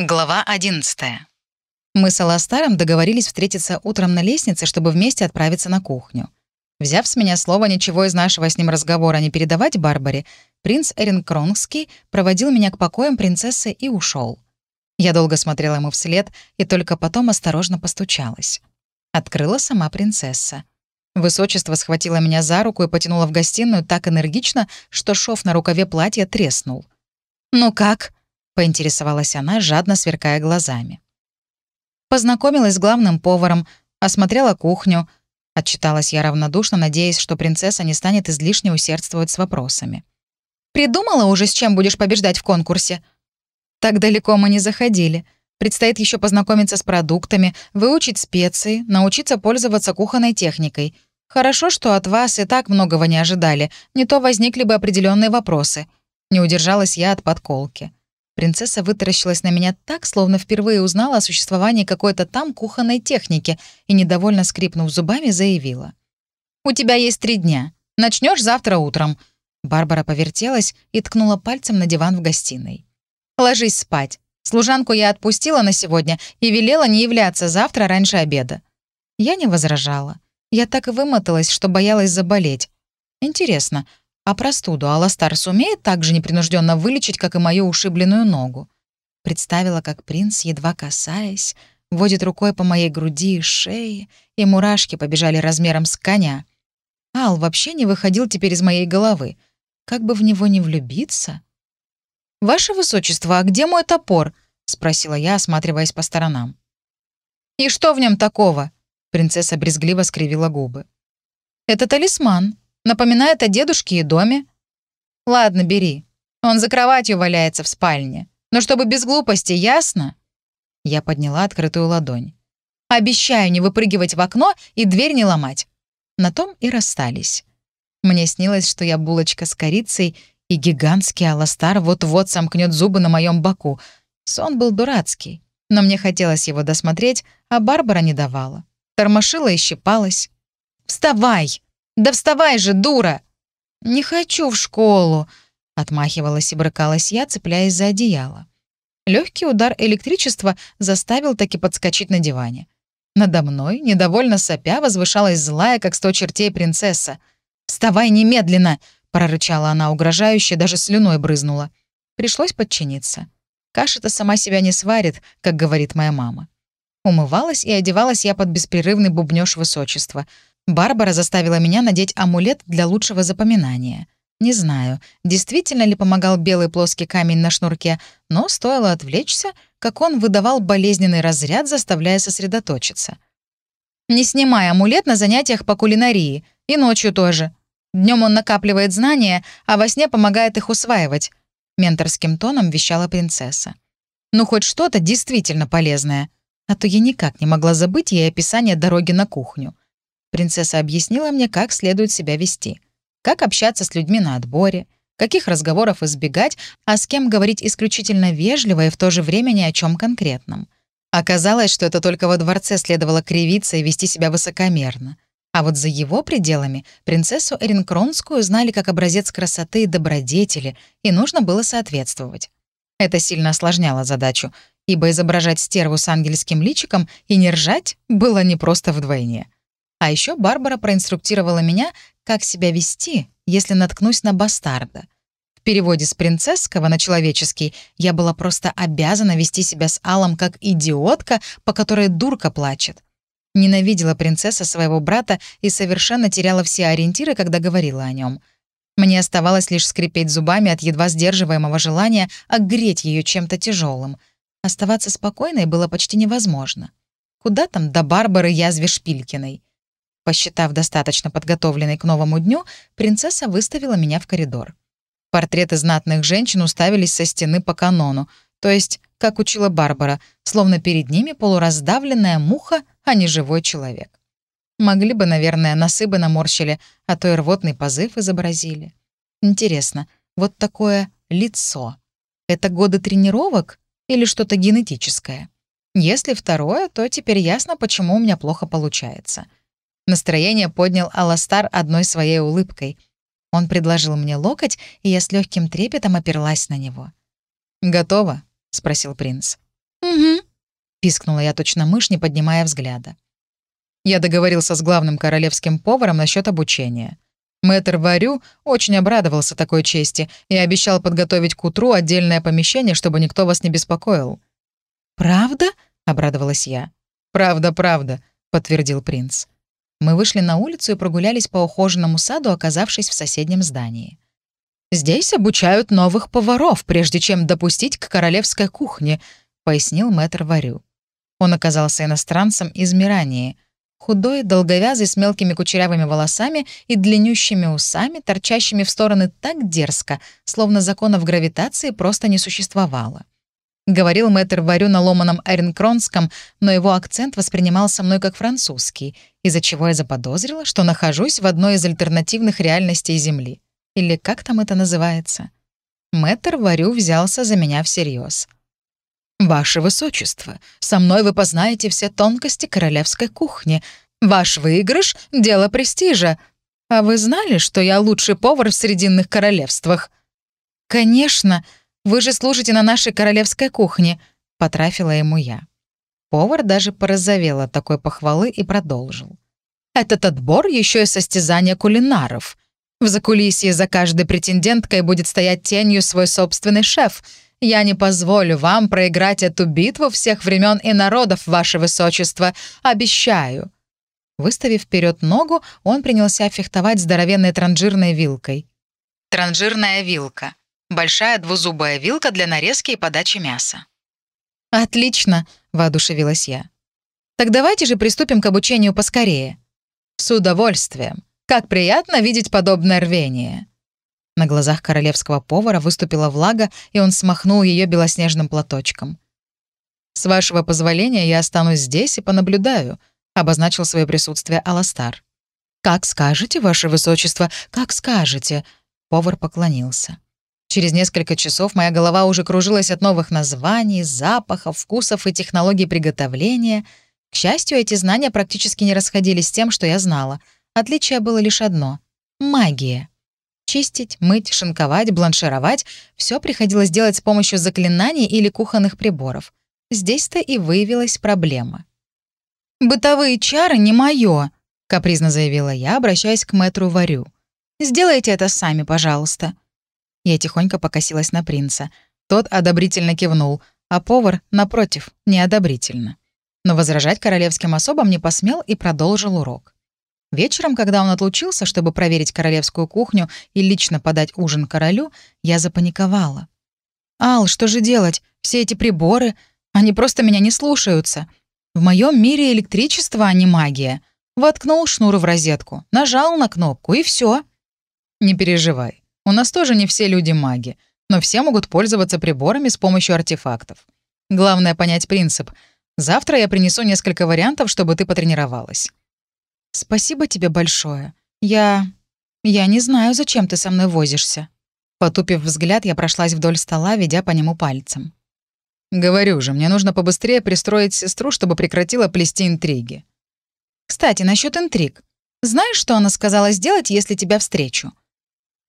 Глава 11. Мы с Аластаром договорились встретиться утром на лестнице, чтобы вместе отправиться на кухню. Взяв с меня слово ничего из нашего с ним разговора не передавать Барбаре, принц Эрин Кронгский проводил меня к покоям принцессы и ушел. Я долго смотрела ему вслед и только потом осторожно постучалась. Открыла сама принцесса. Высочество схватило меня за руку и потянуло в гостиную так энергично, что шов на рукаве платья треснул. «Ну как?» Поинтересовалась она, жадно сверкая глазами. Познакомилась с главным поваром, осмотрела кухню. Отчиталась я равнодушно, надеясь, что принцесса не станет излишне усердствовать с вопросами. «Придумала уже, с чем будешь побеждать в конкурсе?» «Так далеко мы не заходили. Предстоит еще познакомиться с продуктами, выучить специи, научиться пользоваться кухонной техникой. Хорошо, что от вас и так многого не ожидали, не то возникли бы определенные вопросы». Не удержалась я от подколки. Принцесса вытаращилась на меня так, словно впервые узнала о существовании какой-то там кухонной техники и, недовольно скрипнув зубами, заявила. «У тебя есть три дня. Начнешь завтра утром». Барбара повертелась и ткнула пальцем на диван в гостиной. «Ложись спать. Служанку я отпустила на сегодня и велела не являться завтра раньше обеда». Я не возражала. Я так и вымоталась, что боялась заболеть. Интересно, а простуду Аластар сумеет так же непринужденно вылечить, как и мою ушибленную ногу? Представила, как принц, едва касаясь, водит рукой по моей груди и шее, и мурашки побежали размером с коня. Ал вообще не выходил теперь из моей головы. Как бы в него не влюбиться? «Ваше высочество, а где мой топор?» — спросила я, осматриваясь по сторонам. «И что в нем такого?» — принцесса брезгливо скривила губы. «Это талисман», Напоминает о дедушке и доме. Ладно, бери. Он за кроватью валяется в спальне. Но чтобы без глупости, ясно?» Я подняла открытую ладонь. «Обещаю не выпрыгивать в окно и дверь не ломать». На том и расстались. Мне снилось, что я булочка с корицей, и гигантский аластар вот-вот сомкнет зубы на моем боку. Сон был дурацкий, но мне хотелось его досмотреть, а Барбара не давала. Тормошила и щипалась. «Вставай!» «Да вставай же, дура!» «Не хочу в школу», — отмахивалась и брыкалась я, цепляясь за одеяло. Легкий удар электричества заставил таки подскочить на диване. Надо мной, недовольно сопя, возвышалась злая, как сто чертей принцесса. «Вставай немедленно!» — прорычала она угрожающе, даже слюной брызнула. Пришлось подчиниться. Каша-то сама себя не сварит, как говорит моя мама. Умывалась и одевалась я под беспрерывный бубнёж высочества — Барбара заставила меня надеть амулет для лучшего запоминания. Не знаю, действительно ли помогал белый плоский камень на шнурке, но стоило отвлечься, как он выдавал болезненный разряд, заставляя сосредоточиться. Не снимай амулет на занятиях по кулинарии. И ночью тоже. Днем он накапливает знания, а во сне помогает их усваивать», — менторским тоном вещала принцесса. «Ну, хоть что-то действительно полезное. А то я никак не могла забыть ей описание дороги на кухню. Принцесса объяснила мне, как следует себя вести, как общаться с людьми на отборе, каких разговоров избегать, а с кем говорить исключительно вежливо и в то же время ни о чем конкретном. Оказалось, что это только во дворце следовало кривиться и вести себя высокомерно. А вот за его пределами принцессу Эринкронскую знали как образец красоты и добродетели, и нужно было соответствовать. Это сильно осложняло задачу, ибо изображать стерву с ангельским личиком и не ржать было непросто вдвойне. А еще Барбара проинструктировала меня, как себя вести, если наткнусь на бастарда. В переводе с принцесского на человеческий я была просто обязана вести себя с Алом как идиотка, по которой дурка плачет. Ненавидела принцесса своего брата и совершенно теряла все ориентиры, когда говорила о нем. Мне оставалось лишь скрипеть зубами от едва сдерживаемого желания огреть ее чем-то тяжелым. Оставаться спокойной было почти невозможно. Куда там до Барбары язве Шпилькиной? Посчитав достаточно подготовленной к новому дню, принцесса выставила меня в коридор. Портреты знатных женщин уставились со стены по канону, то есть, как учила Барбара, словно перед ними полураздавленная муха, а не живой человек. Могли бы, наверное, носы бы наморщили, а то и рвотный позыв изобразили. Интересно, вот такое лицо — это годы тренировок или что-то генетическое? Если второе, то теперь ясно, почему у меня плохо получается — Настроение поднял Аластар одной своей улыбкой. Он предложил мне локоть, и я с легким трепетом оперлась на него. «Готово?» — спросил принц. — пискнула я точно мышь, не поднимая взгляда. Я договорился с главным королевским поваром насчет обучения. Мэтр Варю очень обрадовался такой чести и обещал подготовить к утру отдельное помещение, чтобы никто вас не беспокоил. «Правда?» — обрадовалась я. «Правда, правда», — подтвердил принц. Мы вышли на улицу и прогулялись по ухоженному саду, оказавшись в соседнем здании. «Здесь обучают новых поваров, прежде чем допустить к королевской кухне», — пояснил мэтр Варю. Он оказался иностранцем из Мирании. Худой, долговязый, с мелкими кучерявыми волосами и длиннющими усами, торчащими в стороны так дерзко, словно законов гравитации просто не существовало. Говорил мэтр Варю на ломаном эренкронском, но его акцент воспринимался мной как французский, из-за чего я заподозрила, что нахожусь в одной из альтернативных реальностей Земли. Или как там это называется? Мэтр Варю взялся за меня всерьез. «Ваше Высочество, со мной вы познаете все тонкости королевской кухни. Ваш выигрыш — дело престижа. А вы знали, что я лучший повар в Срединных королевствах?» «Конечно», вы же служите на нашей королевской кухне», — потрафила ему я. Повар даже порозовел от такой похвалы и продолжил. «Этот отбор еще и состязание кулинаров. В закулисье за каждой претенденткой будет стоять тенью свой собственный шеф. Я не позволю вам проиграть эту битву всех времен и народов, ваше высочество. Обещаю». Выставив вперед ногу, он принялся фехтовать здоровенной транжирной вилкой. Транжирная вилка Большая двузубая вилка для нарезки и подачи мяса. «Отлично», — воодушевилась я. «Так давайте же приступим к обучению поскорее». «С удовольствием. Как приятно видеть подобное рвение». На глазах королевского повара выступила влага, и он смахнул ее белоснежным платочком. «С вашего позволения я останусь здесь и понаблюдаю», — обозначил свое присутствие Аластар. «Как скажете, ваше высочество, как скажете», — повар поклонился. Через несколько часов моя голова уже кружилась от новых названий, запахов, вкусов и технологий приготовления. К счастью, эти знания практически не расходились с тем, что я знала. Отличие было лишь одно — магия. Чистить, мыть, шинковать, бланшировать — все приходилось делать с помощью заклинаний или кухонных приборов. Здесь-то и выявилась проблема. «Бытовые чары не моё», — капризно заявила я, обращаясь к мэтру Варю. «Сделайте это сами, пожалуйста». Я тихонько покосилась на принца. Тот одобрительно кивнул, а повар, напротив, неодобрительно. Но возражать королевским особам не посмел и продолжил урок. Вечером, когда он отлучился, чтобы проверить королевскую кухню и лично подать ужин королю, я запаниковала. «Ал, что же делать? Все эти приборы, они просто меня не слушаются. В моем мире электричество, а не магия. Воткнул шнур в розетку, нажал на кнопку, и все. «Не переживай. У нас тоже не все люди маги, но все могут пользоваться приборами с помощью артефактов. Главное понять принцип. Завтра я принесу несколько вариантов, чтобы ты потренировалась. Спасибо тебе большое. Я... я не знаю, зачем ты со мной возишься. Потупив взгляд, я прошлась вдоль стола, ведя по нему пальцем. «Говорю же, мне нужно побыстрее пристроить сестру, чтобы прекратила плести интриги». «Кстати, насчет интриг. Знаешь, что она сказала сделать, если тебя встречу?»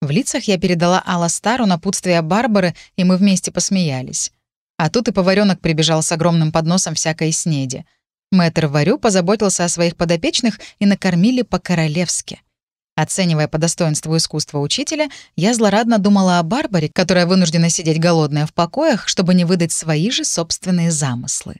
В лицах я передала Аластару напутствие Барбары, и мы вместе посмеялись. А тут и поваренок прибежал с огромным подносом всякой снеди. Мэтр Варю позаботился о своих подопечных и накормили по-королевски. Оценивая по достоинству искусства учителя, я злорадно думала о Барбаре, которая вынуждена сидеть голодная в покоях, чтобы не выдать свои же собственные замыслы.